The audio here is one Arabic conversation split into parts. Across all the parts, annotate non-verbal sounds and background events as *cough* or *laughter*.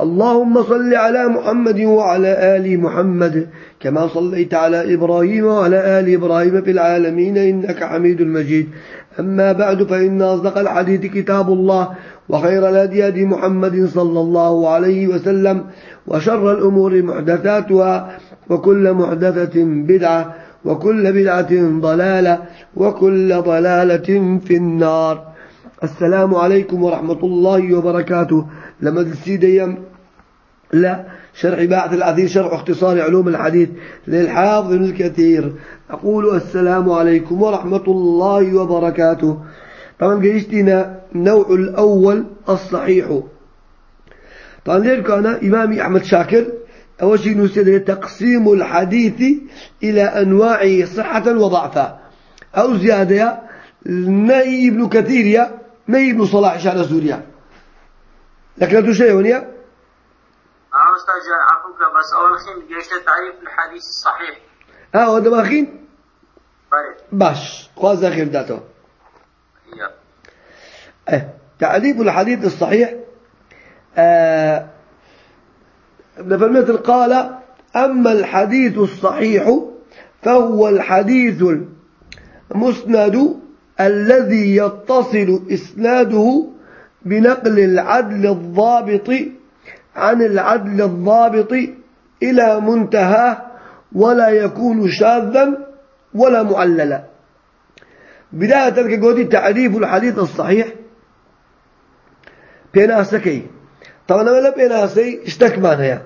اللهم صل على محمد وعلى آل محمد كما صليت على إبراهيم وعلى آل إبراهيم في العالمين إنك حميد مجيد. أما بعد فإن أصدق الحديث كتاب الله وخير الهدي هدي محمد صلى الله عليه وسلم وشر الأمور محدثاتها وكل محدثة بدعة وكل بدعة ضلالة وكل ضلالة في النار. السلام عليكم ورحمة الله وبركاته. لما تسيد لا شرح باعث العثير شرح اختصار علوم الحديث للحافظ الكثير. أقول السلام عليكم ورحمة الله وبركاته. طبعا قيشتنا نوع الأول الصحيح. طبعا ليش كان إمامي أحمد شاكر أول شيء نسيد تقسيم الحديث إلى أنواعه صحة وضعفا. أو زيادة نهي ابن كثير نهي ابن صلاح شعر سوريا. لكن لا شيء هنا آه أستاذ عفوك بس أول خين جيش تعريف الحديث الصحيح. آه هذا ما خين باش خلاص اخر داته آه تعريف الحديث الصحيح؟ آه مثل قال أما الحديث الصحيح فهو الحديث المسند الذي يتصل إسناده بنقل العدل الضابط عن العدل الضابط إلى منتهى ولا يكون شاذا ولا معللا. بداية قولي تعريف الحديث الصحيح. بيناسكي. طبعا ولا بيناسي اشتكمان هي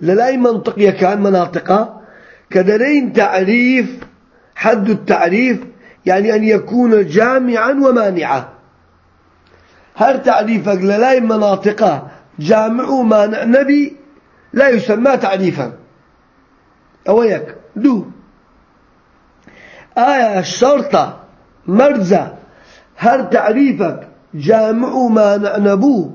للأي منطقية كان مناطقة كدرين تعريف حد التعريف يعني أن يكون جامعا ومانعا. هل تعريفك للاي مناطقة جامع ومانع نبي لا يسمى تعريفا أويك دو آية الشرطة مرزة هل تعريفك جامع ومانع نبو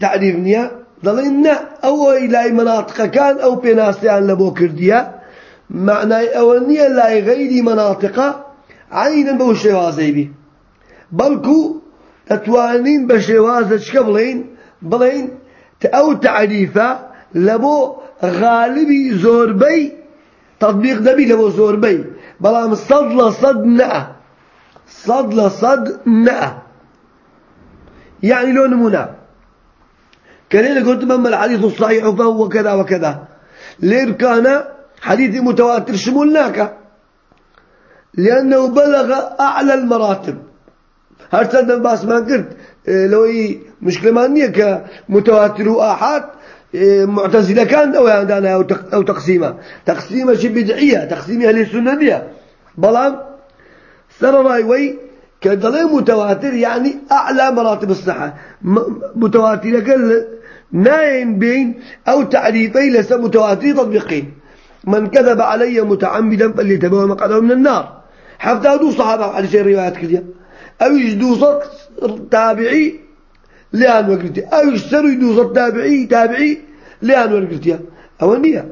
تعريف نيا ضلنا أو إلى مناطق كان أو بناسيان لبو كرديا معنى أولنيا لا غير مناطق عينا بو شوازي بي بلكو تتوانين بشوازة شكبلين بلين أو تعريفة لبو غالبي زوربي تطبيق دبي لبو زوربي بلام صد لصد نأ صد لصد نأ يعني لو نمونه كان قلت من الحديث الصحيح فهو كذا وكذا ليه كان حديث متواتر شمولناك لأنه بلغ أعلى المراتب. هل سنة باس ما قلت إيه، لو هي مشكلة مانية كمتواتر وآحاد إيه، معتزلة كان أو عندنا أو تقسيمة تقسيمة شي بدعية السنة دي بلان سر رايوي كدلين متواتر يعني أعلى مراتب الصحة. متواتر قال نايم بين أو تعريفي ليس متواتر تطبيقين من كذب علي متعمدا فليتبوه مقعده من النار. حتى دو صحابة على شيء روايات كذا يجدو صد تابعي لأن وقرتي أو يشتروا يدو صد تابعي تابعي لأن وقرتي أو النية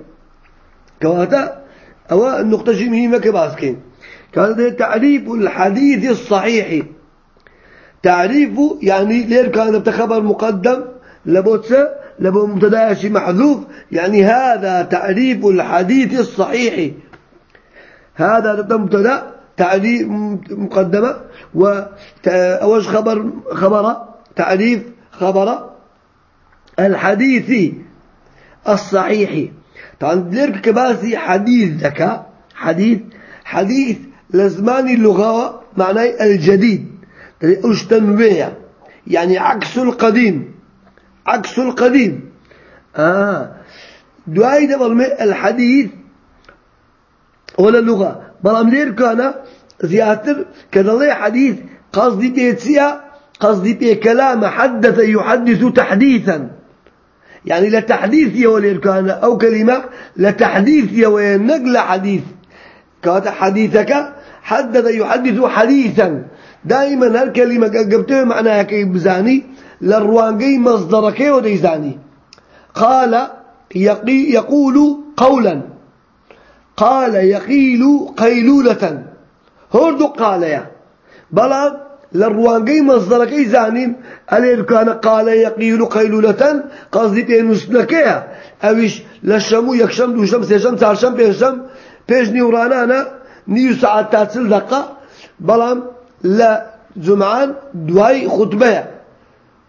كواتا أو النقطة مهمة كباسكين. كان تعريف الحديث الصحيح. تعريفه يعني ليه كان خبر مقدم لبوتسه لبو مبتدا محذوف. يعني هذا تعريف الحديث الصحيح. هذا مبتدأ. تعريف مقدمة وأوش خبر خبر تعريف خبر الحديث الصحيح. طبعا ليرك كباسي حديث ذكاء حديث حديث لزمان اللغة معناه الجديد. أوش تنويع يعني عكس القديم عكس القديم. آه. دعاي ده الحديث ولا اللغة بلام لير كان زياتر كذا حديث قصدي بيتسيا قصدي بي كلام حدث يحدث تحديثا. يعني لتحديث وليركان أو كلمة لتحديث ونقل حديث. كانت حديثك حدث يحدث حديثا. دائما هالكلمة قبته معناها كي بزاني للروانقي مصدرك وديزاني قال يقي يقول قولا. قال يقيل قيلولة. هردو قال يا. بلا للروانقي مصدرك زانين ألير كان قال يقيل قيلولة قصدي بينوسنكيا أويش لشمو يكشم دوشم سيشم تارشم بيشم بيش نيورانانا نيو ساعات تاتسل دقة بلام لا جمعان دواي خطبة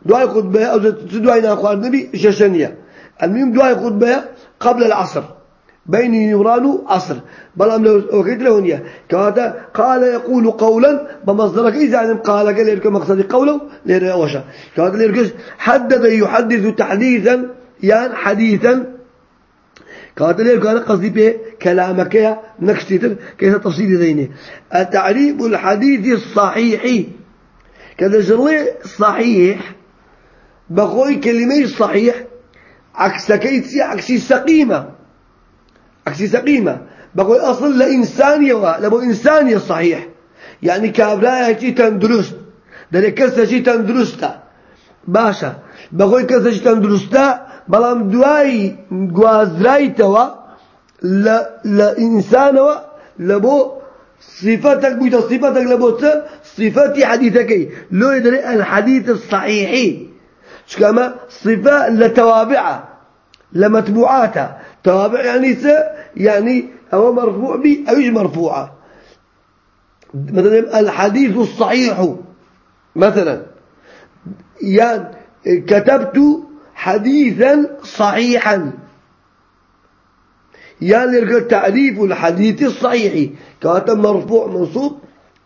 دواي خطبة أو دواي ناخوار نبي ششنية المهم دواي خطبة قبل العصر. بين نوران عصر بل لو وقت له نية. كهذا قال يقول قولا بمصدرك إذا يعني قال قال لك مقصد قوله لير وشا. كهذا ليركش حدث يحدث تحديثا يعني حديثا. كهذا لير كان قصدي به كلامك نكشتر كيف تفصيل ذينه التعريف الحديث الصحيح. كذا جلي صحيح. بقول كلمة صحيح. عكس كيتي عكسي سقيمة عكسي سقيمة بقول أصل لإنسانية لبو إنسانية صحيح. يعني كابرايا شي تندرست. ده كسا شي تندرستا باشا. بقول كسا شي تندرستا بلام دواي گوازرايتوا ل لإنسانوا لبو صفتك بيتا صفتك لبو صفتي حديثك. لو يدري الحديث الصحيح. كما صفة لتوابعة. لمتبوعاته توابع يعني س يعني أو مرفوع بي أو مرفوعة مثلا الحديث الصحيح مثلا. يعني كتبت حديثا صحيحا. يعني تعريف الحديث الصحيح. كواتا مرفوع منصوب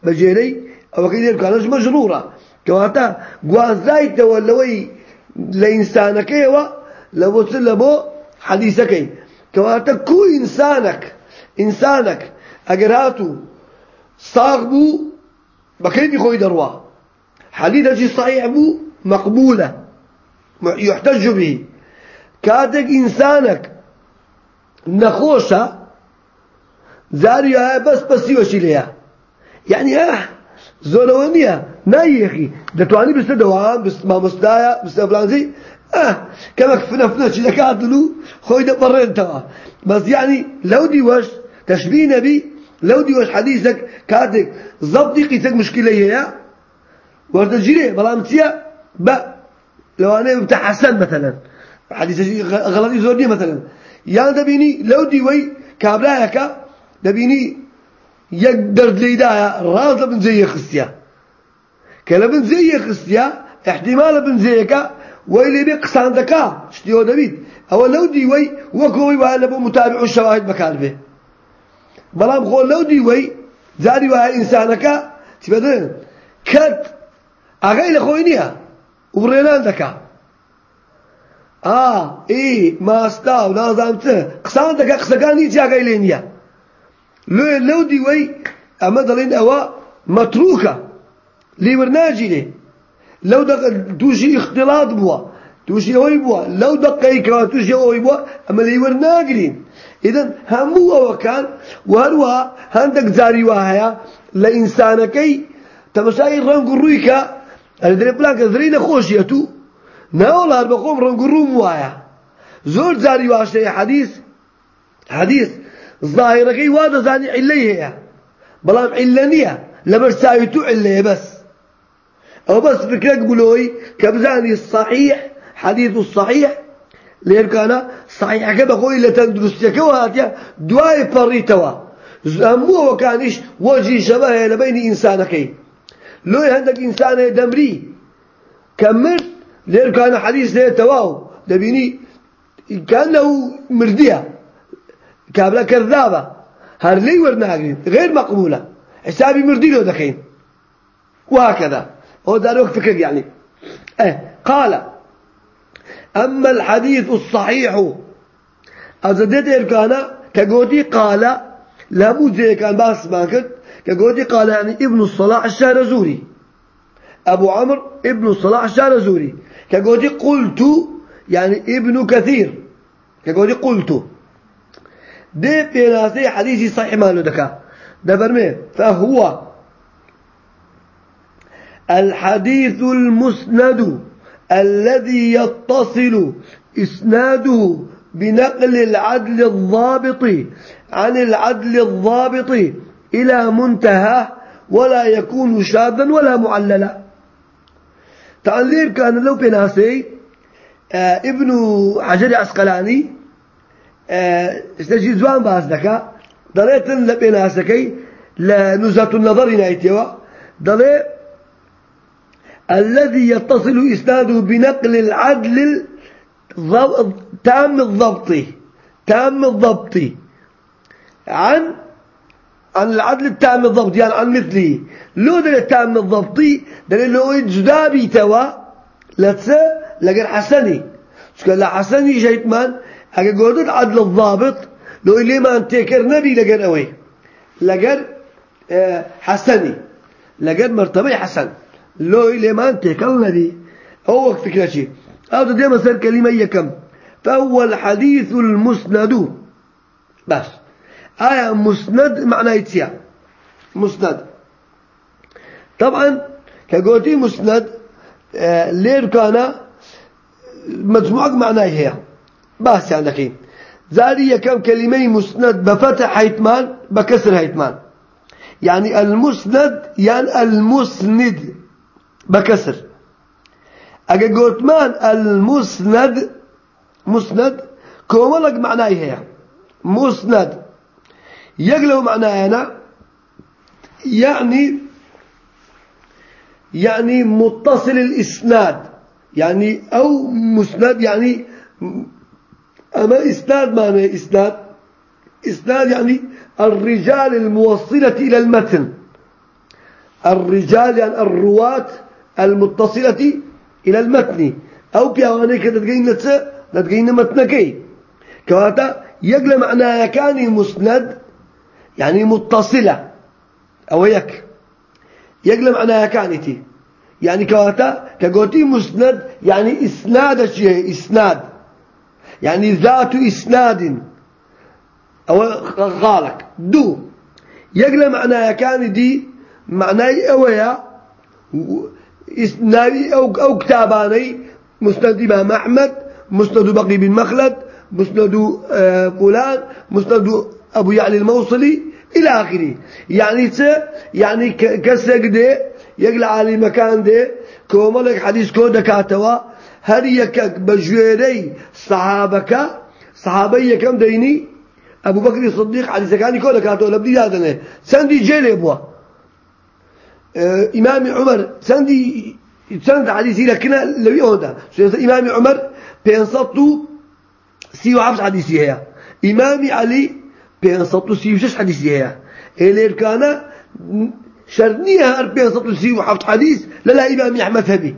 بجيري أو كده كانش مجرورة. كواتا قوازايت ولوي لإنسانك يوا لبو لبو حديثك كواتا كو إنسانك إنسانك أجراتو صاغبو بكيف يخوي دروا. حديثك صحيح بو مقبولة. يحتج به. كاتك إنسانك نخوشة زاريها بس بس يوشي لها يعني آه ناي أخي دتواني بس دوام بس ما مستايا بس أفلانزي آه كما كفنا فنا شي كادلو خوي برين توا بس يعني لو دي وش تشبيه نبي لو دي وش حديثك كاتك ضبطي قيتك مشكلة هي ورد جيري؟ بلا متيا با. لو أنا بتاع حسن مثلا. حديث غلطي زودي مثلا. يعني دبيني لو دي وي كابلايك دبيني يقدر ليدايا راز بن زي خستيا. كلا بن زي خستيا احتمال بن زيك ويلي بي قسان دكا شتيو دبيت أو لو دي وي وكوي وهلا بو متابع الشواهد مكان به. بلام خو لو دي وي زاري وها انسانك تبدل كت اغيل خوينيها وبرينان دكا. آه إي ما استاو لازمته قسان دكا قسكاني جا غيلينيا لو لو دي وي أما دلين أوا متروكه لي ورناجي لي. لو دق توشي اختلاط بوا توشي هوي بوا لو دقي كمان توشي هوي بوا أما لي ورناجرين اذا همو وكان وهروا هندك زاري واهيا لإنسانكي تمشاي رنگ رويكا الدري بلاك زرينا خوشيتو ناولار بقوم رنگ روم وايا زور زاري واشي حديث حديث ظاهركي وادا زاني عليه بلام علانية لبرسايتو عليه بس. أو بس فكرك بلوي كبزاني الصحيح حديث الصحيح. لين كان صحيح كما قوي لتندرس كواتيا دواي بريتوا زمو وكانش وجه شبه لبين إنسانك لو عندك إنسان دمري كمل لين كان حديث له تواو دبيني كأنه مردية كابلا كذابة. هر لي غير مقبولة. حسابي مردي له دخين. وهكذا. هو داروك فكر يعني؟ آه قال أما الحديث الصحيح أزدت إركانا كقودي قال لابد زي كان باس ما كنت كقودي قال يعني ابن الصلاح الشارزوري أبو عمرو ابن الصلاح الشارزوري كقودي قلت يعني ابن كثير كقولي قلت. دي بيناسي حديثي صحيح مالو دكا. دبرمي فهو الحديث المسند الذي يتصل إسناده بنقل العدل الضابط عن العدل الضابط إلى منتهى ولا يكون شاذا ولا معللا. تعليل كان لو بناسي آه ابن حجر عسقلاني آه استجي زوان باز دكا. دليت لبناسكي لنزهة النظر نايتيوا. دلي الذي يتصل إسناده بنقل العدل تام الضبط تام الضبط. عن عن العدل التام الضبط يعني عن مثله. لو دل التام الضبطي دل لو جدابي توا لتسا لقر حسني. شكل لا حسني جيتمان هكا قلت العدل الضابط. لو إلي ما انتكر نبي لقر أوي. لقر آه حسني. لقر مرتبة حسن. لو إلي ما انتكر نبي هو فكرة شيء. هذا دائما صار كلمة يكم فهو الحديث المسند. بس. آية مسند معناه يتسيا. مسند. طبعا كقولتي مسند آه لير كان مجموعة معناه هي. بس يعني دقيق زاري كم كلمة مسند بفتح هيتمان بكسر هيتمان يعني المسند يعني المسند. بكسر. اگه گوتمان المسند؟ مسند؟ كوملق معناه هي مسند. يقلو معناه أنا. يعني يعني متصل الإسناد. يعني أو مسند يعني أما إسناد معنى إسناد. إسناد يعني الرجال الموصلة إلى المتن. الرجال يعني الرواة المتصلة إلى المتن. أو بيواني كده تقين نتسا تقين متنكي. كواتا يقل معنى كان مسند يعني متصلة. أو يك يقل معنى كانتي يعني كواتا كقولتي مسند يعني إسناد الشيء إسناد. يعني ذات إسناد. أو غالك. دو. يقل معنى كان دي معناه أويا. ناوي أو أو كتاباني. مسند إمام أحمد مسند بقي بن مخلد مسند آه، فلان مسند أبو يعلي الموصلي إلى آخره. يعني ت يعني كسك دي يقلع على مكان دي كوملك حديث كودا كاتوا هل يكك بجويري صحابك؟ صحابي كم ديني؟ أبو بكر الصديق حديث كان كودا كاتوا لبدي هذا سندي آه، إمام عمر. سندي سند حديثي لكنا لو يهودا إمام عمر بينصتو سيو عبس حديثي هي إمام علي بينصتو سيو شش حديثي هي إلير كان شرنيها هر بينصتو سيو عبس حديث لا إمام أحمد هبي.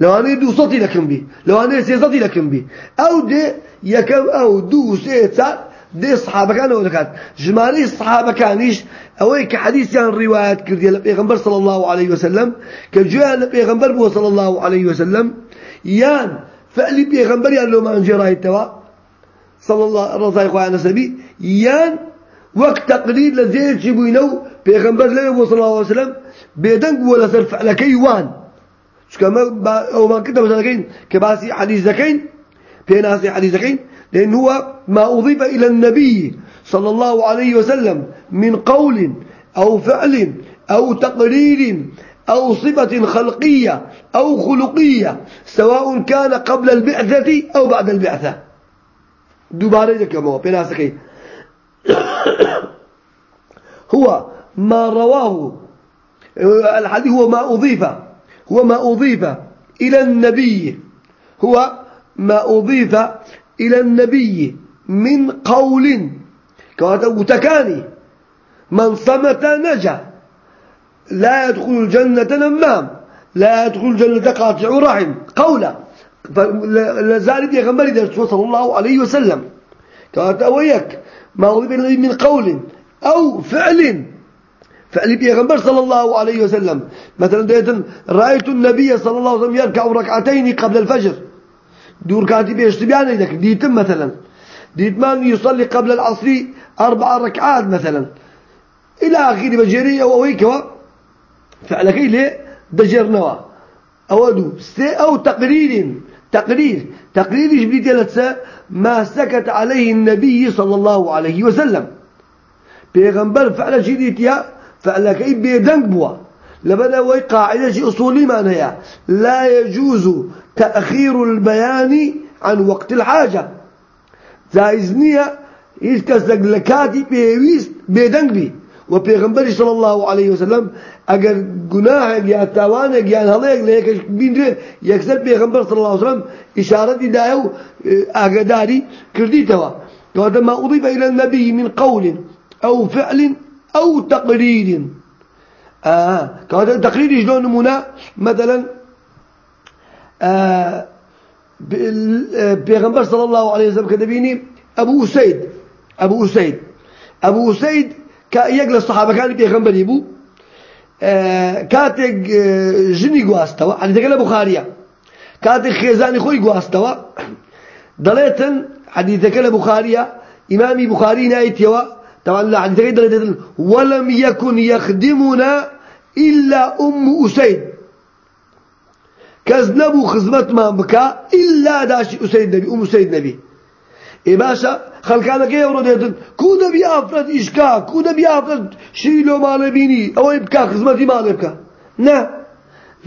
لو أنا دو صوتي لكم بي. لو أنا سيصتي لكم بي. أو دي يكم أو دو سيصات دي الصحابة كانوا كان جمالي الصحابة كانيش أويك حديث يعني روايات كردية لبيغمبر صلى الله عليه وسلم. كجاء لبيغمبر بو صلى الله عليه وسلم. يان فعلي بيغمبر يعني لو ما أنجي راهي التوا. صلى الله رضي الله عنه سبي. يان وقت تقرير لزيد جيبوينو بيغمبر لبي صلى الله عليه وسلم. بيدنق ولا صرف على كيوان شو كما ما كنت مثلا كين كباسي حديث زكين بيناسي حديث زكين. لأن هو ما أضيف إلى النبي صلى الله عليه وسلم من قول أو فعل أو تقرير أو صفة خلقية أو خلقية سواء كان قبل البعثة أو بعد البعثة. دوباره كما بناسكي *coughs* هو ما رواه الحديث هو ما أضيف هو ما أضيف إلى النبي. هو ما أضيف إلى النبي من قول وتكاني من صمت نجا. لا يدخل الجنة نمام. لا يدخل الجنة قاطع رحم. قولا. لذلك يغمر درس صلى الله عليه وسلم. كانت ويك ما أضيف من قول أو فعل. فعل بيغمبر صلى الله عليه وسلم. مثلا رأيت النبي صلى الله عليه وسلم يركع ركعتين قبل الفجر. دور كاتي بيشتي بيان إذا ديتم مثلا. ديتمان يصلي قبل العصر أربع ركعات مثلا. إلى آخر بجري أو أويكوا فعلك إيه دجرنوا أودو سي أو تقرير. تقرير. تقرير جبريل جلسة ما سكت عليه النبي صلى الله عليه وسلم. بيغنبر فعل جديتيا فعل كي بيدنك بوا. لبدا وي قاعدة أصولي ما هي لا يجوز تأخير البيان عن وقت الحاجة. جائز نية هیچ کەسێک لە کاتی پێویست بێدەنگ بی و پێغمبەری صلی الله عليه وسلم گوناهێک یا تاوانێک یان هەڵەیەک لە یەکەش بیندرێ یەکسەر پێغمبەر صلی الله عليه وسلم ئشارەتی دایە و ئاگداری کردیتەوە کەواتە ما أضيف إلى النبي من قول أو فعل أو تقرير. آه. كهذا تقرير شلون نمونا مثلا آه بيغمبر صلى الله عليه وسلم كدبيني أبو أسيد. أبو أسيد. أبو أسيد كيقل الصحابة كان بيغمبر يبو. آه كاتق آه جني قواستوا. حديثك البخارية. كاتق خيزاني خوي قواستوا. دليتن حديثك البخارية. إمامي بخاري نايتيوا. طبعا لا حديثك دليتن ولم يكن يخدمنا إلا أم أسيد. كذنبوا خزمت ما بكى إلا داش أسيد نبي أم أسيد نبي. إيه باشا خەڵکانەکە ئێوڕۆ دێتن کو دەبی ئافرەت ئیشکا کو دەبی ئافرەت شیری لۆ ماڵێ بینی ئەوەی بکە خزمەتی ماڵێ بکە نه.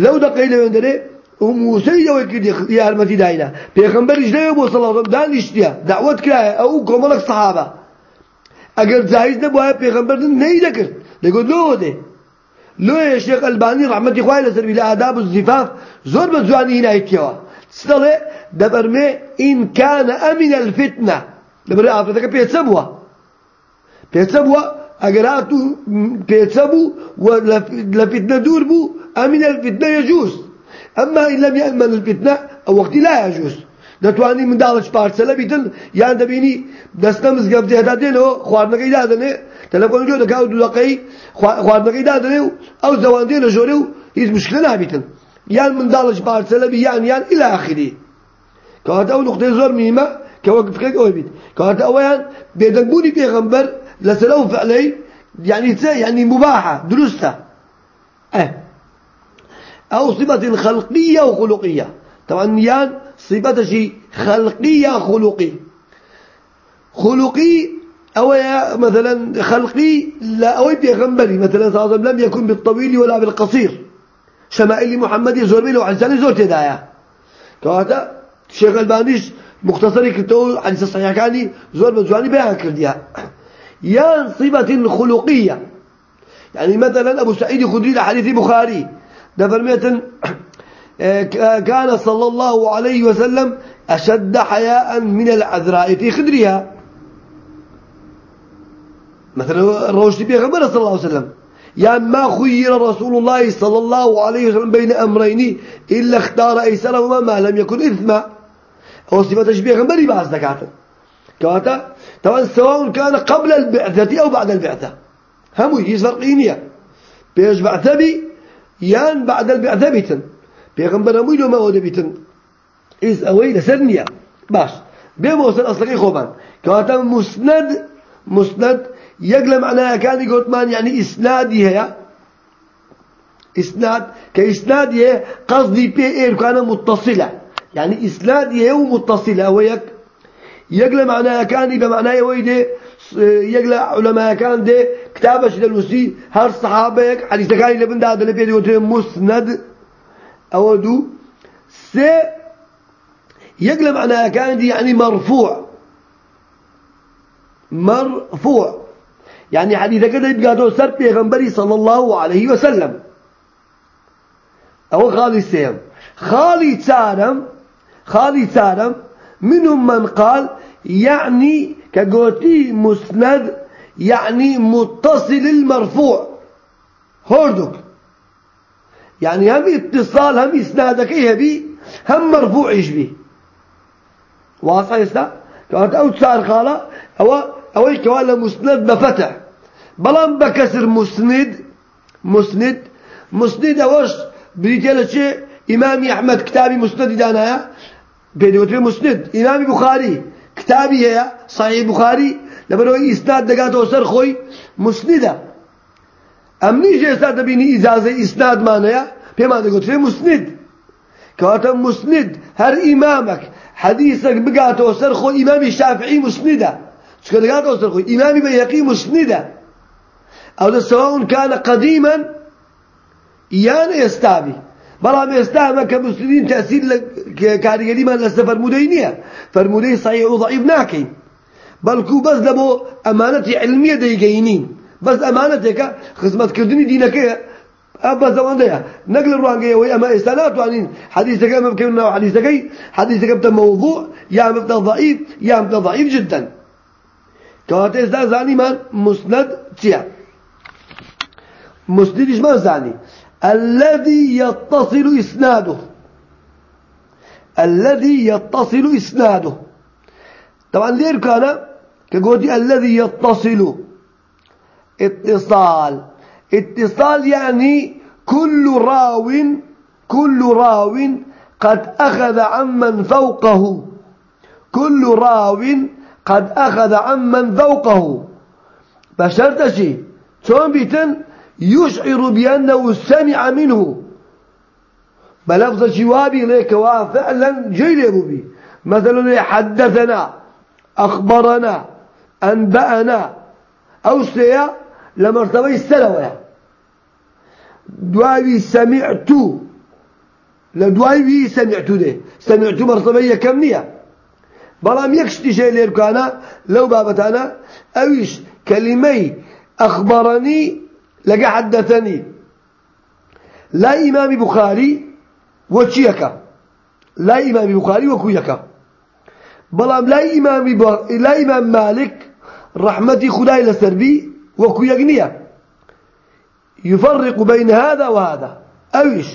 لەو دەقەی لەوێن دەرێ موسەی ئەوەی کردی یارمەتی داینا پێغەمبەریش لەوێ بۆ سەڵاتم دانیشتیە دعوت کرایە ئەو کۆمەڵک سەحابە ئەگەر جایز نەبووە پێغەمبەر نەی دەکرد دەگوت لۆ دێ لۆ شێخ ئەلبانی ڕەحمەتی خوای لەسەر لە ئاداب الزفاف زۆر بە جوانی هینایەتیەوە ستەڵێ دەبەرمێ ئین کانە ئەمین الفتنە لبرای ئافرەتەکە پێچە بووە پێچە بووە ئەگەر هاتوو پێچە بوو و لە فتنە دوور بوو ئەمین الفتنە يجوز. ئەمما ئین لەم یەأمن الفتنە ئەو وەقتی لا يجوز. دەتوانی منداڵش پارچەلە بیتن یان دەبینی دەستە مزگەفتێدا دێنەوە خواردنەکەی دادنێ تەلەفۆنی لۆ دەکا و دووەقەی خواردنەکەی دادنێ و ئەو زەوان دێنە ژۆرە و هیچ مشکلە نابیتن. یان منداڵش پارچەلە بی یان یان إلى آخره کەواتە ئەو نقطەی زۆر میمە كوقف كيك أوي بيت كانت أولا بيدنبوني بيغمبر لسلو فعلي يعني يعني مباحة درسته أه أو صفة خلقية وخلقية طبعا يان شيء خلقية خلقي. خلقي أو مثلا خلقي لا أو بيغمبري. مثلا صلى الله عليه وسلم لم يكن بالطويل ولا بالقصير. شمائل محمد يزور بيلو عن سنة زور تدايا. كهذا شيخ البانيش مختصري كتو حديث الصحيح كاني زور بجواني بيان كرديها يا صفة خلقية. يعني مثلا أبو سعيد الخدري حديث بخاري. دفرمية كان صلى الله عليه وسلم أشد حياء من العذراء في خدرها. مثلا الروشتي بيغمبر صلى الله عليه وسلم. يعني ما خير رسول الله صلى الله عليه وسلم بين أمرين إلا اختار أيسرهما ما لم يكن إثما. أو صفة تشبيه غنبري بعض زكاة كواتا؟ طبعا سواء كان قبل البعثة أو بعد البعثة. هم هي فرقينية بيش بعثة بي يان بعد البعثة بيتن. بيغنبر هموي لو ما هو بيتن إذ أوي لسرنية باش بيموصل أصلقي خوبان كواتا مسند مسند يقل معناها كان يقول مان يعني إسنادي هي إسناد كإسناد هي قصدي بي إير كان متصلة يعني إسناد يهو متصلة ويك يقل معناها كان بمعنى ويدي يقل علماء كان دي كتابش للوسي هر صحابك حديث كان لبن داد لبيد يقول مسند. أو دو سي يقل معناها كان دي يعني مرفوع. مرفوع. يعني حديث كده يبقى دو سر بيغنبري صلى الله عليه وسلم. أو خالي سيم. خالي تارم خالي سالم منهم من قال يعني كقوتي مسند يعني متصل المرفوع. هوردك يعني هم اتصال هم اسنادك إيه بي هم مرفوع إيش بي واضح يستا كانت أو تسار خالة أو أو كوالا مسند بفتح بلان بكسر مسند مسند مسند اوش بريتيلا شيء امامي احمد كتابي مسند دانايا بيدوتي مسند. إمام بخاري كتابي هي صحيح بخاري لبروي إسناد دقات وسر خوي مسندة إسناد بيني إجازة إسناد معناها بما دقوتي مسند كواتا مسند هر إمامك حديثك بقات وسر خوي إمام الشافعي مسندة شكو دقات وسر خوي إمام بيهقي مسندة أو سواء كان قديما يان يستابي بەڵام ئێستا ئەمە کە مسلین تەسیر لە کاریگەریمان لەسە فەرمودەی نییە فەرمودەی صحیح و ضعیف ناکەین بەڵکو بەس لە بۆ ئەمانەتی علمیە دەیگەینین بەس ئەمانەتێکە خزمەتکردنی دینەکەیە بەس ئەوەندەیە نەک لە ڕوانگەیەوەی ئەمە ئێستا ناتوانین حەدیثەکە ئەمە بکەین ناو حەدیثەکەی حەدیثەکە بتە موضوع یا بتە ضعیف یا بتە ضعیف جدا. کەواتە ئێستا زانیمان مسند چییە مسندیش من زانی الذي يتصل إسناده. الذي يتصل إسناده. طبعا ليه كان كقولي الذي يتصل. اتصال. اتصال يعني كل راو كل راو قد أخذ عمن فوقه. كل راو قد أخذ عمن فوقه. بشرت شيء شون بيتن؟ يشعر بأنه سمع منه. بلفظ جوابي ليك فعلا جيل بي. مثلا حدثنا أخبرنا أنبأنا. أو سيا لمرتبة السلوية دواوي سمعت. لدواوي سمعت ده. سمعت مرتبة كم نية. بلام يكشتي شيء ليركانا لو بابتانا أويش كلمي أخبرني لقى حدثني. لا إمام بخاري وشيك. لا إمام بخاري وكويك. بلام لا إمام لا إمام مالك رحمتي خداي لسربي. وكويقنية يفرق بين هذا وهذا. أويش؟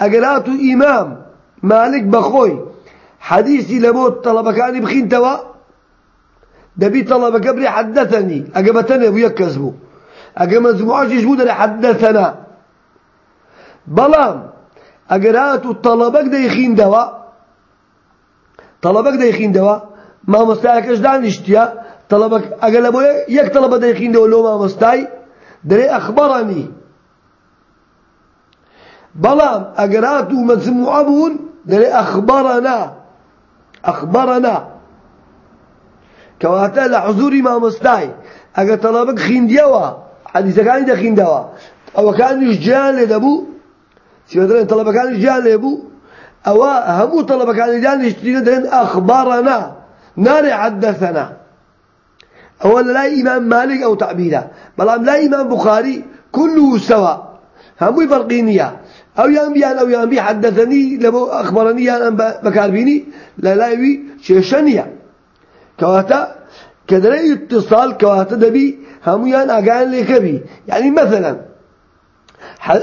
أقرأت إمام مالك بخوي. حديثي لموت طلبة كان بخين توا. دبي طلبة قبري حدثني. أقبتني أبو يكذبو اگر مجموعه بود حدثنا. بلام. هاتو طلبك ديخين دوا طلبك ديخين دوا ما مستاكش دانشتيا. طلبك اگر لبو يك طلبه ديخين لو ما مستاي دري أخبرني. بلام اگر هاتو مجموعه بون دري أخبرنا. أخبرنا. كواتا لحضوري ما مستاي اگر طلبك خين ديوا. حديث كان دخين دوا أو كان يجان لدبو سيدنا طلبة كان يجان لبو أو همو طلبة كان يجان يشتري دين أخبارنا نار حدثنا. أولا لا إمام مالك أو تعبيره بل لا إمام بخاري كله سواء همو فرقينية أو ينبيان أو ينبي حدثني لبو أخبرني أن بكاربيني لا لا يبي شيشانية كواتا كدري اتصال كواتا دبي هميان أقان لكبي يعني مثلا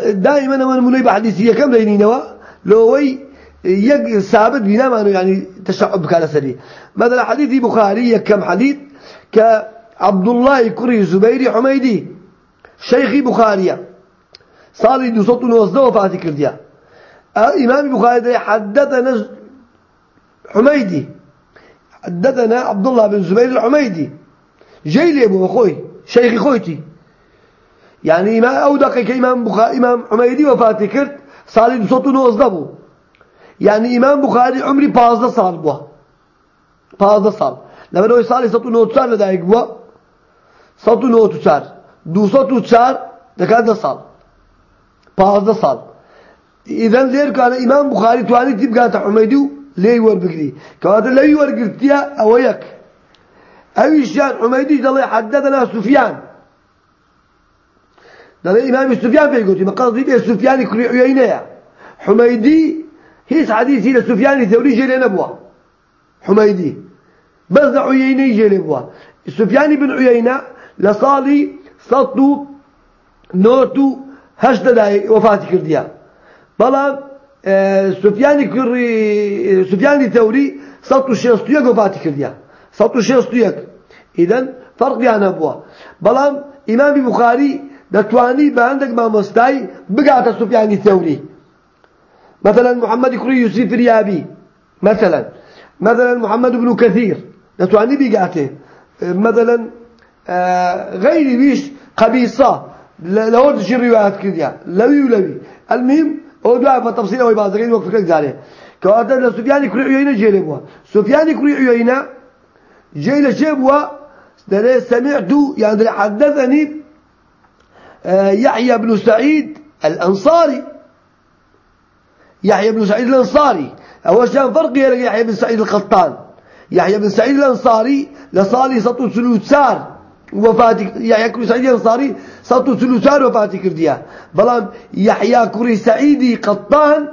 دائما من مني بحديثية كم نوا؟ لوي يق ثابت ما يعني تشعب كان سري مثلا حديث بخاري كم حديث؟ كعبد الله كري زبيري حميدي شيخي بخارية صار دوسط نوزده وفاتي كرديا. إمام بخاري حدثنا حميدي حدثنا عبد الله بن زبير الحميدي. جاي لي أبو أخوي شيخي خويتي يعني ما أو دقيقه إمام بخاري إمام حميدي وفاتي كرت صار صوته نوزدبو يعني إمام بخاري عمري 15 سال بوا. 15 سال. لما لو صار صوته نوزدار لدايق بوا صوته نوزدار 204 دكاد سال 15 سال اذا لير كان امام بخاري تواني تبقى حميدي لي وربقري كواتا لي ورقرتيا اويك اويشان حميدي دلي حدثنا سفيان دلي امام سفيان بيقولي ما قصدي به سفيان كري عيينه حميدي هيس حديثي لسفيان ثوري جيل نبوه حميدي بس عيينه جيل نبوه سفيان بن عيينه لصالي سطو نوتو هشت داي وفاتي كرديا بلا سفيان كري سفيان الثوري سطو شيستويك وفاتي كرديا سطو شيستويك إذن فرق يعني أبوه بلام إمام بخاري دتواني بعندك ما مستاي بقعت سفيان الثوري مثلا محمد كري يوسف ريابي مثلا. مثلا محمد بن كثير لتعني بيقاته مثلا آه، غير بيش قبيصة لو تجي روايات كذا لوي ولوي المهم هو دعاء فتفصيل أو بعض وقت كذا عليه كواتا سفيان كري عيينة جيلبوا سفيان كري عيينة جيل جيبوا سمعت يعني حدثني يحيى بن سعيد الأنصاري يحيى بن سعيد الأنصاري أول شيء فرق يحيى بن سعيد القطان يحيى بن سعيد الأنصاري لصالي سطو سلوسار وفاتي يحيى بن سعيد الأنصاري سطو سلوسار وفاتي كرديا بلان يحيى كري سعيدي قطان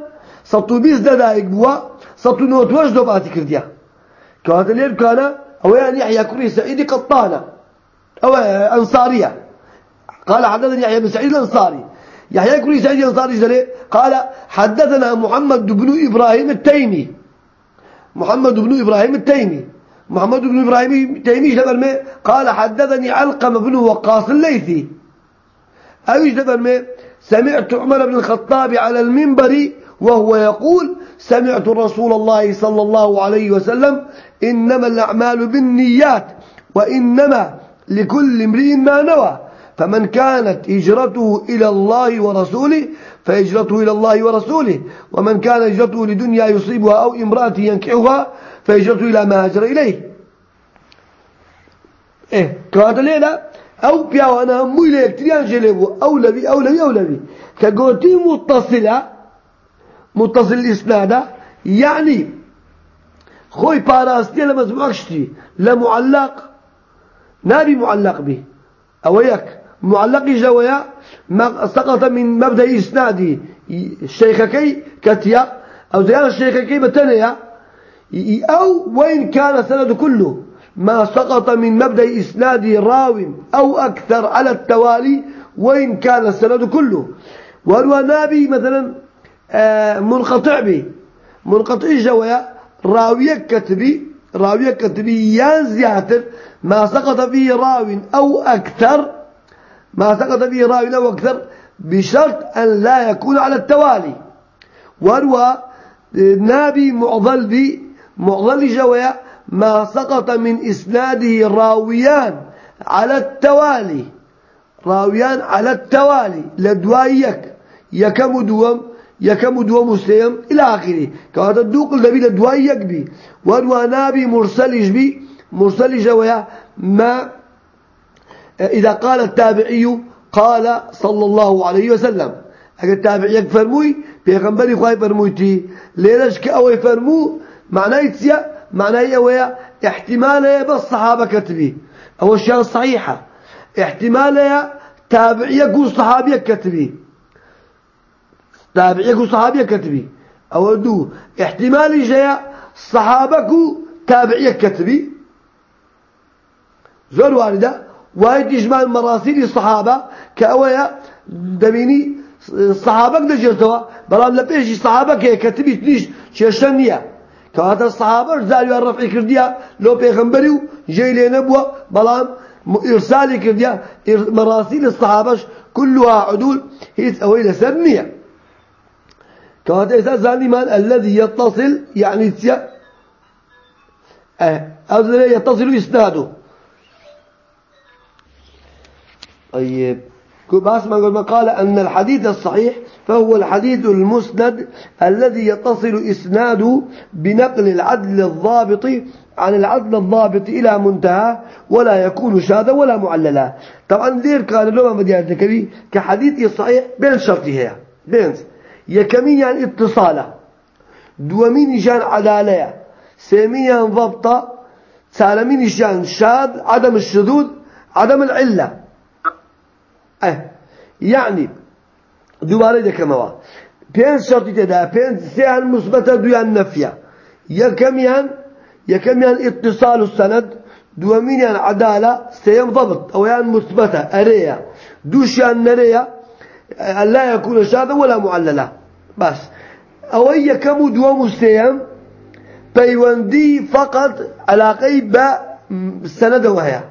سطو بيز ددايق بوا سطو نوت وجد وفاتي كرديا كانت الليل كان أو يعني يحيى كري سعيدي قطانة أو أنصارية. قال حدثني يحيى بن سعيد الأنصاري. يحيى كري سعيد الأنصاري قال حدثنا محمد بن إبراهيم التيمي. محمد بن إبراهيم التيمي. محمد بن إبراهيم التيمي شبرمي قال حدثني علقم بن وقاص الليثي. أيش شبرمي سمعت عمر بن الخطاب على المنبر وهو يقول سمعت رسول الله صلى الله عليه وسلم إنما الأعمال بالنيات وإنما لكل امرئ ما نوى. فمن كانت هجرته إلى الله ورسوله فهجرته إلى الله ورسوله. ومن كان هجرته لدنيا يصيبها أو امرأة ينكحها فهجرته إلى ما هاجر إليه. إيه كهذا ليلة أو بياوانا مويلة يكتريان جلبو أولبي أولبي أولبي كقوتي متصلة متصل الإسنادة يعني خوي باراستي لما زمعكشتي لمعلق نابي معلق به. أو يك معلق جويا سقط من مبدأ إسنادي الشيخكي كتيا أو زيان الشيخكي بتنيا أو وين كان السند كله ما سقط من مبدأ إسناد راو أو أكثر على التوالي وين كان السند كله. وهو نابي مثلا آه، منقطع به. منقطع جويا راوية كتبي راوية كتبي يان زياتر ما سقط فيه راو أو أكثر ما سقط فيه راوي أو أكثر بشرط أن لا يكون على التوالي. وروى نابي معضل معضل جويا ما سقط من إسناده راويان على التوالي. راويان على التوالي. لدوايك يكم دوم يكم دوم مسلم إلى آخره. كهذا الدوق الذي لدوايك بي. وروى نابي مرسل بي مرسل جويا ما إذا قال التابعي قال صلى الله عليه وسلم. أجل التابعي فرموي بيغنبري خواهي فرمويتي ليش كأوي فرمو معناه يتسيا معناه يويا احتمال بس صحابة كتبي. أو الشيء الصحيحة. احتمال تابعي يقول صحابي كتبي. تابعي يقول صحابي كتبي. أو دو احتمال جاء صحابك تابعي كتبي. زور واردة وايد إجمال مراسيل الصحابة كأويا دميني صحابك دجرتوا بلام لبيش صحابة كتبي تنيش ششنية كهذا الصحابة زالوا الرفع كرديا لو بيغمبريو جاي لنا بوا بلام إرسالي كرديا مراسيل الصحابة كلها عدول هي أويل سرنية كهذا إساس زانيمان الذي يتصل يعني أه يتصل إسناده طيب. بس ما قال أن الحديث الصحيح فهو الحديث المسند الذي يتصل إسناده بنقل العدل الضابط عن العدل الضابط إلى منتهى ولا يكون شاذا ولا معللا. طبعا ذير كان لما مدينة كبير كحديث الصحيح بين شرطها بين. يكمين يعني اتصاله. دومين جان عدالة. سيمين ضبطة. سالمين جان شاذ. عدم الشذوذ. عدم العلة. آه يعني دوباره دەکەمەوە پێنج شەرتی تێدا پێنج سێیان مثبتە دویان نەفیە یەکەمیان یەکەمیان اتصال السند دووەمینیان عدالة. سێم ضبط. ئەویان مثبتە ئەرەیە دووشیان نەرەیە لا يكون شاذا ولا معللا بس. ئەوەی یەکەم و دووەم و سێم فقط علاقەی بە سەنەدەوە هەیە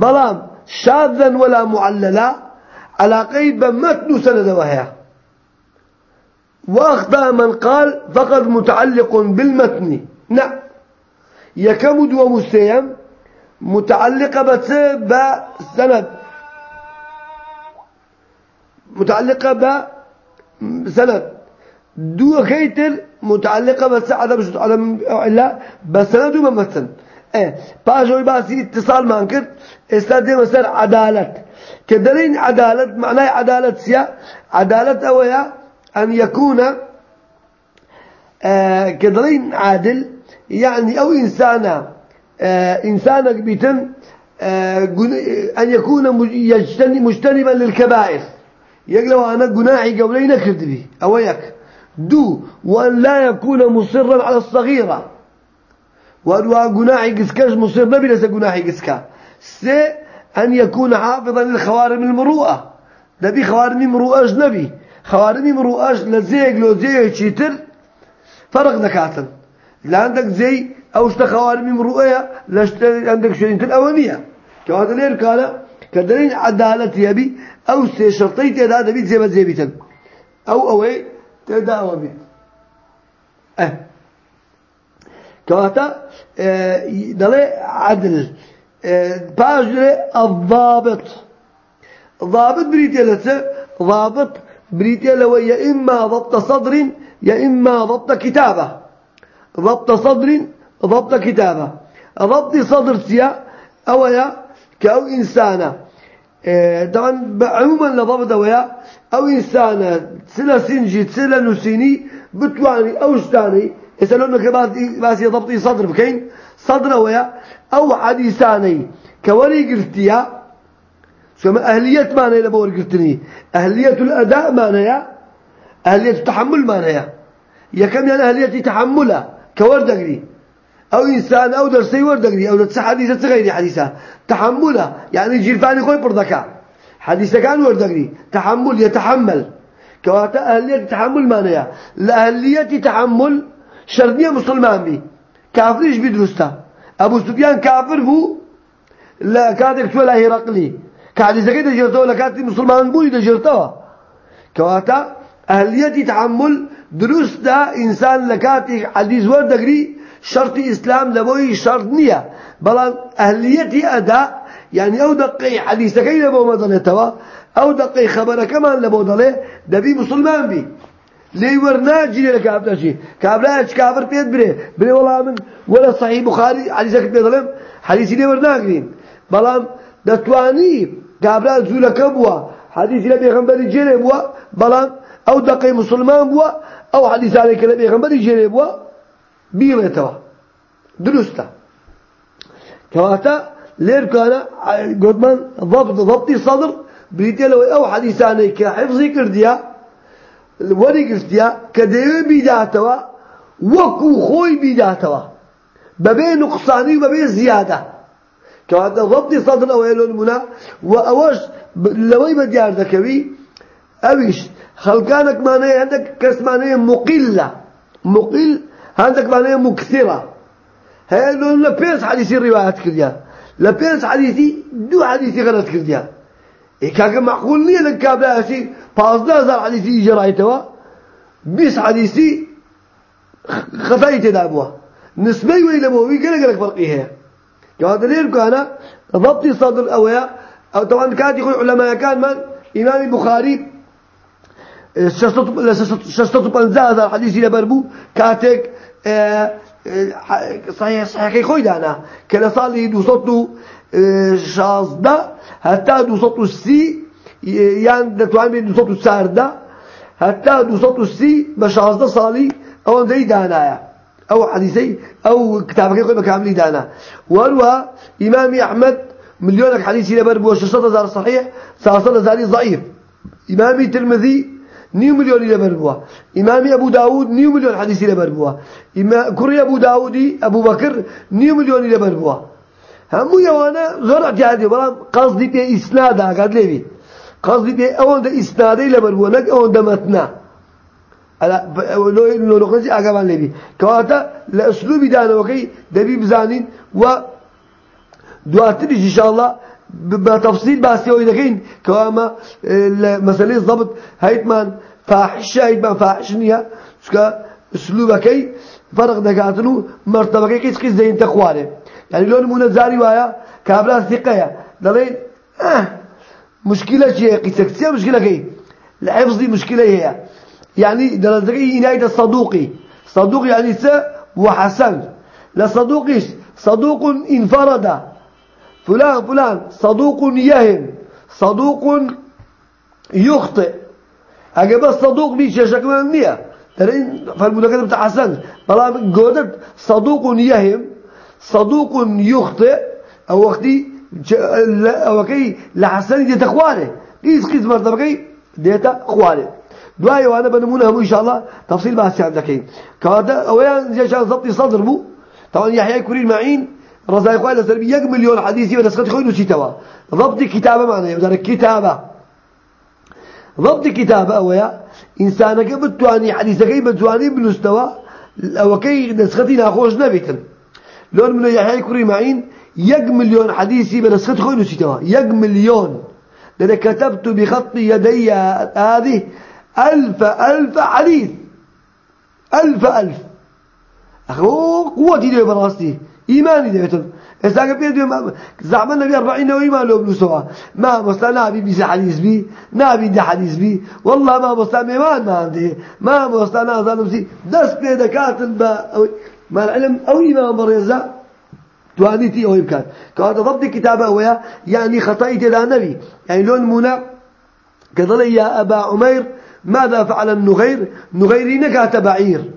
بەڵام شاذا ولا معللا على قيد متن سند وهي وأخطأ من قال فقد متعلق بالمتن. نعم يكم دو مستيم متعلقة بس بسند متعلقة بسند دو كيتر متعلقة بس عدم عدم إلا بسند وممثل إيه باجوي باسي اتصال ما انكر أستاذ مثلا عدالة كدرين عدالة معناه عدالة سيا عدالة أويا أن يكون آه كدرين عادل. يعني أو إنسانا آه إنسانا بيتم آه أن يكون مجتنبا للكبائر. أنا جناحي قولي نكرد به. أويك دو وأن لا يكون مصرا على الصغيرة. وأن جناحي قسكاش مصر نبي ليس جناحي قسكا. سي أن يكون حافظا للخوارم المروءة. نبي خوارم المروءة أجنبي خوارم المروءة لزيق لو زيق شيتر فرق ذكاتا لا عندك زي أو اشتا خوارم المروءة لاشت عندك شيء الأولية كهذا لير قال كدلين عدالة يبي أو سي شرطي تدا دبي زي ما زي بيتن أو أوي تدا أو بيت أه. كواتا آه دلي عدل آه باجر الضابط. ضابط بريتيلة ضابط بريتيلة ويا إما ضبط صدر يا إما ضبط كتابة. ضبط صدر ضبط كتابة. ضبط صدر سيا أو يا كأو إنسانة إيه، طبعا عموما لضبط ويا أو إنسانة سلا سنجي سلا نسيني بتواني أو شتاني يسألونك باسي ضبطي صدر بكين؟ صدر ويا أو حديثاني. كوري قلتيا شو أهلية ما نيلا بور قلتني. أهلية الأداء ما نيا أهلية التحمل ما نيا يا كم يعني أهلية تحملها؟ كورد قري أو إنسان أو درسي وردقري أو درس حديثة غير حديثة. تحمله يعني جيرفاني خوي بردكا حديثة كان وردقري تحمل يتحمل. كواتا أهلية تحمل مانيا لأهلية تحمل شرطية مسلمان بي كافريش بدرسته. أبو سفيان كافر بو لا كاتك تولى هرقلي جرته ولا كاتك مسلمان بو يدجرته كواتا أهلية تحمل دروس دا إنسان لكاتك حديث وردقري شرط إسلام لبوي شرط نية بلان أهليتي أداء يعني أو دقي حديث كي لبو مدلة توا أو دقي خبر كمان لبو دلة دبي مسلمان بي لي ورنا جيني لكابتا شي كابلا كافر بيد بري بري والله من ولا صحيح بخاري حديثك بيد ظلم. حديثي لي ورنا قرين بلان دتواني كابلا زولك بوا حديثي لبي غنبري جيري بوا. بلان أو دقي مسلمان بوا. أو حديث عليك لبي غنبري جيري بوا. بيرتوا درسته كواتا لير كان قدمان ضبط ضبطي صدر. بريتي لو أو حديثاني كحفظي كرديا. كرديا كديوي بيداتوا وكو خوي بيداتوا ببي نقصاني وببي زيادة كواتا ضبطي صدر أو يلون منا وأوش لوي بديار ذكوي أويش خلقانك معناه عندك كس معناه مقلة مقل عندك معناه مكثرة هاي لون لبيس حديثي روايات كرديا لبيس حديثي دو حديثي غلط كرديا كاك معقول نية لك كابلا شيء فاصلة هزار حديثي جرايتوا بيس حديثي خطأي تدابوا. نسبي وإلى بوي قلق لك فرقيها كما دليل كان ضبط صدر أويا أو طبعا كانت يقول علماء كان من؟ إمام البخاري. شستة بنزا هذا الحديث لبربو كاتك آه، آه، صحيح صحيح خوي دانا. كلا صالي دو صوتو صوتو سي يعني دتوان دو صوتو ساردا حتى دو صوتو سي بشازدا صالي أو حديثي أو كتابك خوي بكامل دانا وروى امام احمد مليونك حديثي لبربو شستة هزار صحيح ساسل هزاري ضعيف امامي ترمذي نيو مليون إلى بربوا إمام أبو داود نيو مليون حديث إلى بربوا إمام كري أبو داودي أبو بكر نيو مليون إلى بربوا همو يوانا زور اعتيادي بلام قصدي بي إسنادا قد ليبي قصدي بي أول ده إسنادا إلى بربوا نك أول ده متنا لو لو نقصي أقابل ليبي كواتا لأسلوب دانا وكي دبي بزانين و دواتري إن شاء الله بتفصيل بس يوي دكين كواما مسألة ضبط هيتمان فاحشة هيتمان فاحشنية شكا اسلوبكي فرق دكاتنو مرتبة كيس كيس زين تخواره. يعني لون من زاري وايا كابلا ثقة دلين آه مشكلة شيء قيسكسية مشكلة كي. الحفظ مشكلة هي. يعني درجة إناية الصدوقي صدوق يعني س وحسن لا صدوقش صدوق انفرد. فلان فلان صدوق يهم. صدوق يخطئ. أجاب صدوق بيش شكل النية ترين فالمذكر بتاع حسن. طالما جودت صدوق يهم. صدوق يخطئ أو وقتي أو كي لحسن دي تخوانه قيس مرتبة كي ديتا خوانه دعاء وأنا بنمونة إن شاء الله تفصيل بس عندك كهذا أولا جاء ضبط صدر بو. طبعا يحيى كريم معين رضا إخوان السلبي يق مليون حديثي بس قد خوينه شيتوا ضبط كتابة معنا يقدر كتابة. ضبط كتابة أويا. إنسانك بتواني حديثك بتواني بنستوى. أو كي نسختي ناخوش نبيتن. لون من يحيى كريم معين يق مليون حديثي بس قد خوينه شيتوا يق مليون. لأن كتبت بخط يدي هذه ألف ألف حديث. ألف ألف. أخو قوتي دي براستي إيماني دي بيتن إساقا بيدي زعما النبي أربعين نو إيمان لو بلوسوا ما مصلا نابي بيسي حديث بي نابي دي حديث بي. والله ما مصلا ميمان ما عندي. ما مصلا نازل نفسي دس بيدا كاتل ما العلم أو إيمان بريزا توانيتي أو إمكان كهذا ضبط كتابة ويا يعني خطأيتي لا نبي. يعني لون منا كذل يا أبا عمير ماذا فعل النغير؟ نغيري نكات بعير.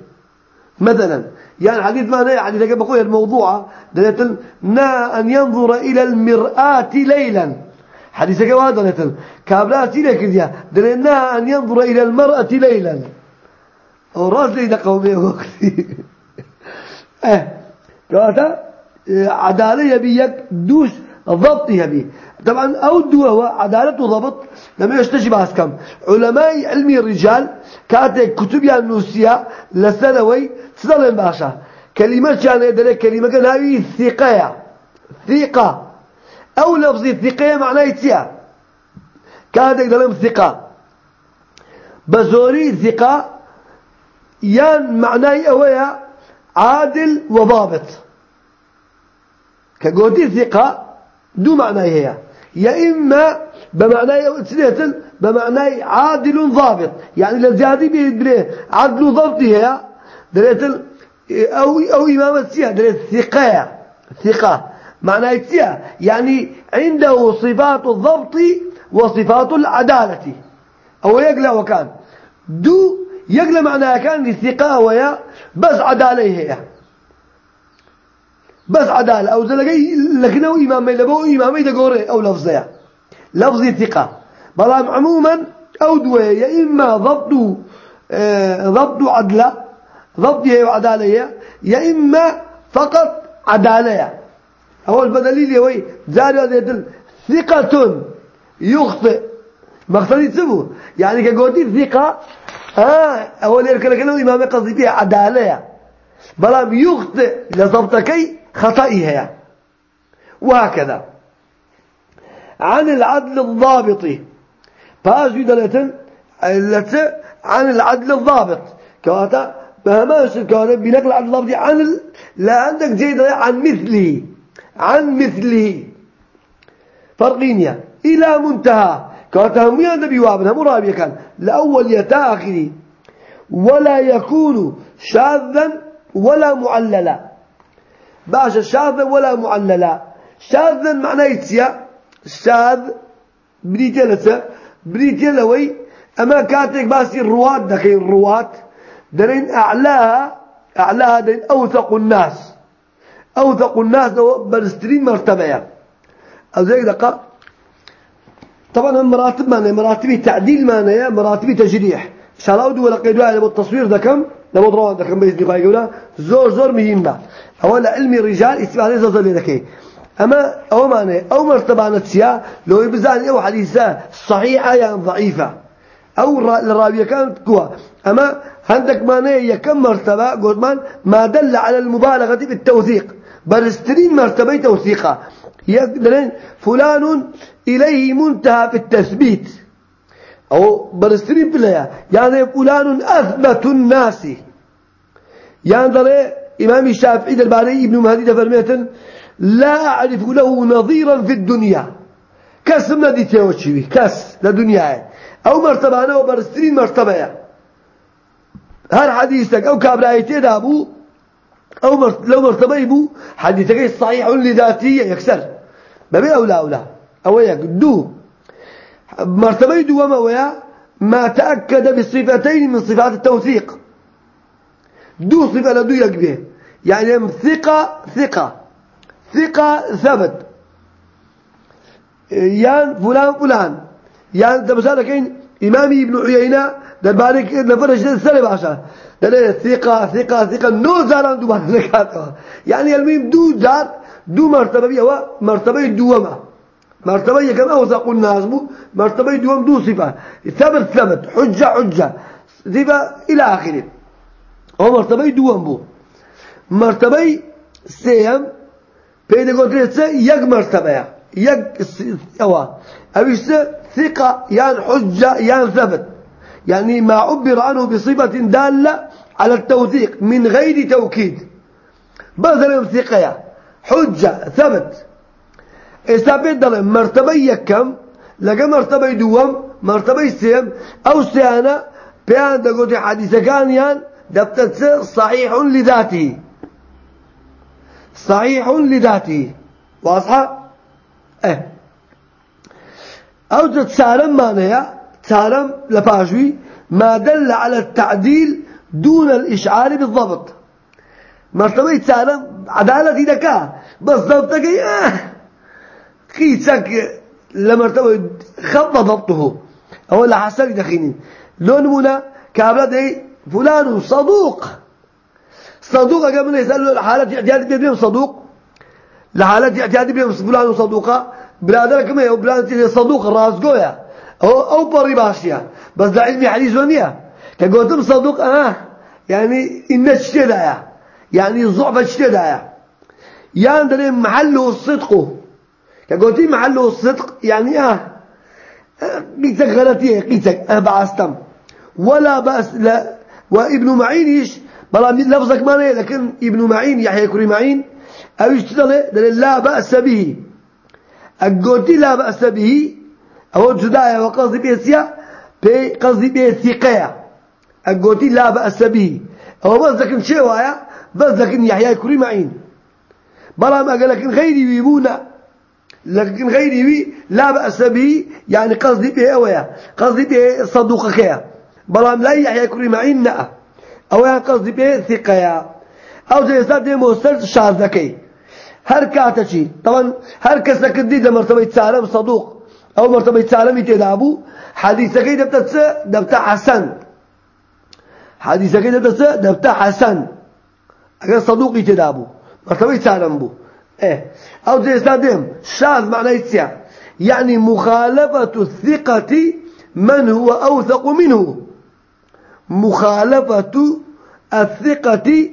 مثلا يعني حديث ما نهي حديث كما بقول الموضوع؟ دلت نا أن ينظر إلى المرآة ليلا. حديث كما دلت كابلات لك ديا دلنا أن ينظر إلى المرأة ليلا. وراس لي قومي وقتي آه كواتا عدالة يبيك دوش ضبط يبي. طبعا أود هو عدالة وضبط لما يشتشي باسكم علماء علمي الرجال كاتك كتب يعني نوسيا لسنوي تظلم باشا. كلمة كان يدري كلمة كان هاي ثقة ثقة. أو لفظ ثقة معناه تيا. كاتك دلم ثقة. بزوري ثقة. يان معناه أويا عادل وضابط. كقولتي ثقة دو معناه هي. يا إما بمعنى سنة بمعنى عادل ضابط. يعني لزيادة بيدري عدل ضبطي هي دريت أو أو إمامة سيا دريت ثقة. ثقة. معنى سيا يعني عنده صفات الضبط وصفات العدالة. أو يقلع وكان. دو يقلع معناها كان الثقة ويا بس عدالة هي. بس عدالة. أو زلقي لكنه إمامي لبو إمامي دقوري أو لفظية لفظي ثقة. بلام عموما أو دوية. يا إما ضبط آه ضبط عدلة. ضبطه وعدالة يا إما فقط عدالة أول بدليل يوي زاري هذا ثقة يخطئ. مقصدي تسبه يعني كقولتي ثقة آه أول يركل كلمة إمام قصدي فيها عدالة بلام يخطئ لضبطكي خطئها وهكذا. عن العدل الضابط. فاجي دلتن التي عن العدل الضابط. كواتا مهما كواتا بنقل عن الضابط عن ال... لا عندك جيد عن مثله عن مثله فرقينيا إلى منتهى. كواتا هم يا نبي وابن هم رابي كان. لأول يتاخري ولا يكون شاذا ولا معللا. باشا شاذا ولا معللا. شاذا معناه يتسيا. شاذ بريتي لسه. بريتي لوي. أما كاتك باسي الروات دكين الروات درين أعلاها أعلاها درين أوثق الناس. أوثق الناس برسترين مرتبة. أو زي دقة طبعا مراتب معنى مراتب تعديل معنى مراتب تجريح. شالاود ولا قيدوا على التصوير ده كم؟ لما ضروا كم بيز دقائق يقولها زور زور مهمة أولا علم الرجال استفادة زوجة لك أما أو معنى أو مرتبة نتسيا لو يبزان أو حديثة صحيحة يعني ضعيفة. أو الراوية كانت قوة. أما عندك معنى كم مرتبة؟ قلت ما دل على المبالغة بالتوثيق. برسترين مرتبة توثيقة. فلان إليه منتهى في التثبيت. أو برسترين بلايا يعني فلان أثبت الناس. يعني إمام الشافعي الباري ابن مهدي دفرميتن لا أعرف له نظيرا في الدنيا. كس من دي تيوشيوي كس لدنيا. أو مرتبة أنا وبرسترين مرتبة. هر حديثك أو كابرايتي دابو أو. لو مرتبة يبو حديثك صحيح لذاتي يكسر. ببي أو لا أو لا؟ أو دو مرتبة وما ويا؟ ما تأكد بصفتين من صفات التوثيق. دو صفة لدو يكبه يعني ثقة ثقة. ثقة ثبت. يان فلان فلان. يان تمثال كين إمامي ابن عيينة دبارك نفرش السنة باشا. دل ثقة ثقة ثقة نو زاران دو بار *laughs* يعني المهم دو دار دو مرتبة بيه مرتبة دوما مرتبة يكم أوثق الناس بو مرتبة دوم دو صفة. ثبت ثبت حجة حجة. صفة إلى آخره. أو مرتبة دوم بو. مرتبة سيم بين قدرت يك مرتبة. يك أوا أبيش ثقة يعني حجة يعني ثبت. يعني ما عبر عنه بصفة دالة على التوثيق من غير توكيد. مثلا ثقة حجة ثبت. إثابت دل مرتبة يكم لقى مرتبة دوم مرتبة سيم أو سيانة بيان دقوتي حديثة كان يان دبتت صحيح لذاته. صحيح لذاته. واضحة؟ آه أو تتسالم معناها تسالم لباجوي ما دل على التعديل دون الإشعار بالضبط. مرتبة تسالم عدالة إذا بس ضبطك آه قيتك لمرتبة خط ضبطه. أو حسن دخيني. لون منا كابلا فلان صدوق. صدوق قبل يسألوا حالة اعتياد بيهم صدوق. لحالة اعتياد بيهم فلان صدوقة. برادرك ما هو برادر صدوق راسقويا أو أو بري باشيا بس ده علمي حديث ونيا كقولتم صدوق آه. يعني إن اشتدايا يعني الضعف اشتدايا يعني محله الصدق. كقولتي محله الصدق يعني آه. قيتك غلطية قيتك أه بعستم ولا بأس لا. وابن معين إيش؟ بلا لفظك ما لكن ابن معين يحيى كري معين. أو يشتغل لا بأس به. أقولتي لا بأس به. أو جدايا وقصدي بيسيا بي قصدي بيثقيا أقولتي لا بأس به. أو بس لكن شيء بس لكن يحيى كري معين بلا ما قال لكن غيري ويبونا لكن غيري وي لا بأس به. يعني قصدي به أويا. قصدي به صدوقك بلا لا يحيى كري معين نأ. أو قصدي به ثقيا. أو زي أستاذ موسر شاذكي هر كاتشي طبعا هر كس كدي ده مرتبة سالم صدوق. أو مرتبة سالم يتدابو حديثك دبت دبت حسن حديثك دبت دبت حسن أجل صدوق يتدابو مرتبة سالم بو إيه أو زي أستاذ شاذ معناه يتسع يعني مخالفة الثقة من هو أوثق منه. مخالفة الثقة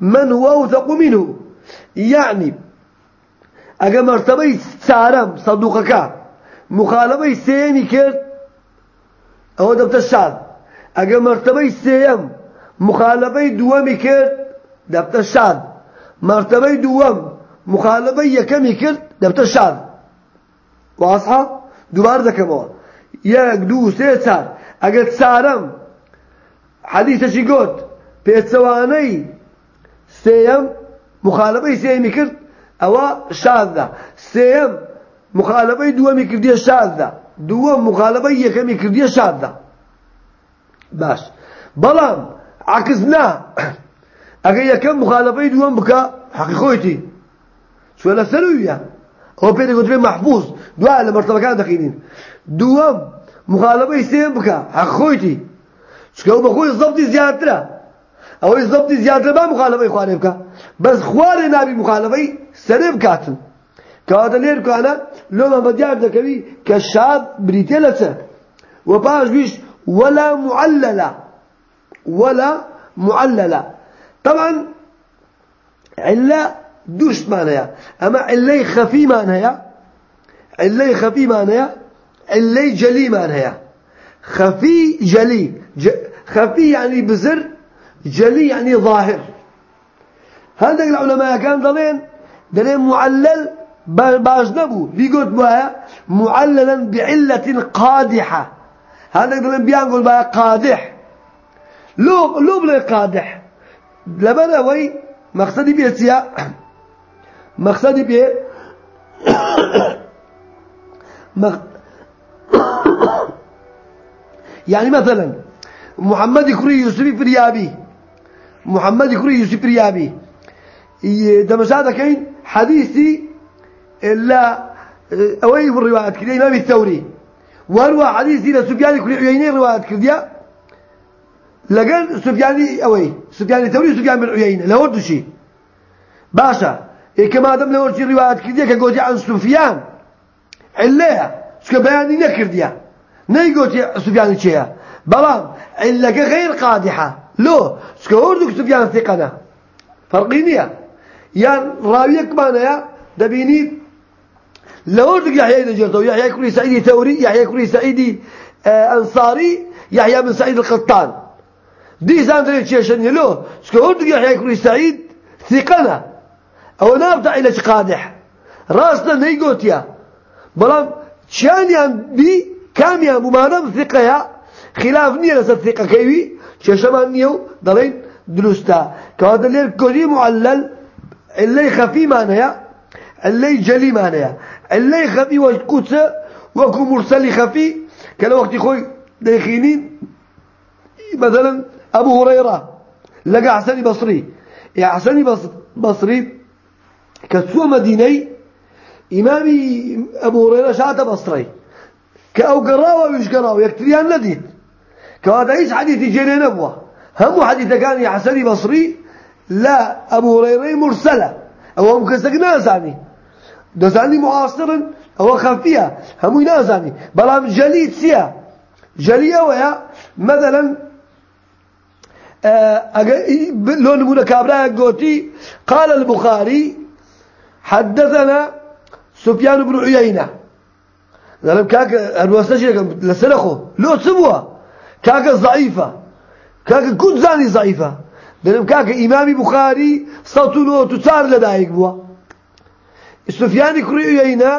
من هو أوثق منه. يعني اگر مرتبه چارم صدوقك مخالفه سيمي كرد أو دبت الشاذ اگر مرتبه سيم مخالفه دوامي كرد دبت الشاذ مرتبه دوام مخالفه يكمي كرد دبت الشاذ واضحه؟ دوبار دكموا يك دو سه چار چارم حديث شي قلت بيتسواني سيم مخالفه سيمي كرد أو شاذة سيم مخالفة دوامي كردية شاذة دوام مخالفة يكمي كردية شاذة باش. بلام عكسنا أجي يكم مخالفة دوام بكا حقيقتي شو لا سلوية هو بيني قلت محفوظ دعاء لمرتبة كان دخيلين دوام مخالفة سيم بكا حقيقتي شو بخوي الضبط زيادة أو الضبط زيادة ما مخالفة إخواني بكا بس خوار نابي مخالفة سرب كاتن كهذا لير كأنا لو ما بدي ذكري كشاب بريتلسه وباش بيش ولا معللة ولا معللة طبعا علة دوش معناها أما علة خفي معناها علة خفي معناها علة جلي معناها خفي جلي ج... خفي يعني بزر جلي يعني ظاهر. هندق العلماء كان ضلين دلين معلل باش نبو في قلت بها معللا بعلة قادحة. هذا دلين بيان قول بها قادح. لو لو بلا قادح. لبنا وي مقصدي بيتيا مقصدي بيه *coughs* *coughs* يعني مثلا محمد كري يوسف فريابي محمد كري يوسف فريابي دمشاده كاين حديثي إلا أوي الروايات كذا إمام الثوري. وهو حديثي لسفيان كري عييني روايات كذا لقال سفياني أوي سفيان الثوري سفيان بن عيينة لورد شيء. باشا إيه كما دم لورد شيء روايات كذا كجوجي عن سفيان. عليها شو بياني نكرديا نيجوتي سفيان شيء بلان إلا غير قادحة. لو سكوردك سفيان ثقنا فرقينيا يعني راويك معنا يا دبيني. لوردك يحيى دجرتو يحيى كري سعيدي ثوري يحيى كري سعيدي آه أنصاري يحيى بن سعيد القطان. دي زاندري تشيشن يلو سكوردك يحيى كري سعيد ثقنا أو نابدأ إلى قادح. راسنا نيجوتيا بلان شانيان بي كاميا ممانم ثقة خلاف نية لسر ثقة كيوي شاشمان نيو دلين دروستا كهذا اللي كوري معلل اللي خفي معناها اللي جلي معناها اللي خفي وكوت وكو مرسل خفي. كلا وقت خوي داخلين مثلا أبو هريرة لقى حسني بصري. يا حسني بصري كسوة مديني إمامي أبو هريرة شاعت بصري. كأو قراوة ويش قراوة يكتريان لدي كهذا إيش حديث جيني نبوة. هم حديث كان يا حسني بصري لا أبو هريرة مرسلة أو مكسك نازاني. دزاني معاصرا أو خفية. هم نازاني. بلام جليد سيا. جلية ويا مثلا آه، لون من كابرا قوتي. قال البخاري حدثنا سفيان بن عيينة. لأن كاك الوسطة لسنخه. لو سبوه. كاك ضعيفة كاك كنت زاني ضعيفة. دەنم کاکە ئیمامی بخاری چار لەدایک بووە سفیانی کوڕی ئوێینە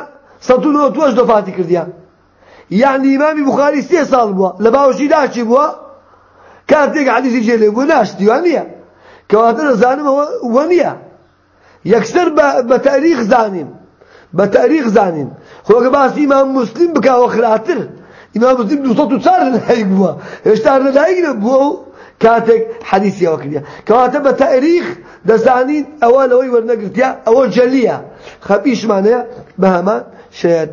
سەد و نۆ توەش دەفاتی کردیان یعنی ئیمامی بخاری سێ ساڵ بووە لە باوەشی داچی بووە کاتێک حەدیثی جێ لێ بووە ناشتیوان نییە کەواتە دەزانم ئەوە نییە یەکسەر بە تاریخ زانیم بە تاریخ زانیم خۆگە باسی ئیمام مسلم بکاوە خراتر. ئیمام مسلم دو سەد و چار لەدایک بووە هێشتا لەدایک نەبووە كاتك حديثي وكليا كاتب تأريخ دزانين أول أوي ورنقرتيا أول جليا خبيش معناه مهما شهد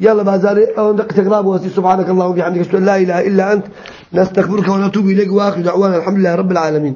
يلا بازاري أو ندق وسي سبحانك اللهم وبحمدك لا إله إلا أنت نستغفرك ونتوب إليك وآخر دعوانا الحمد لله رب العالمين.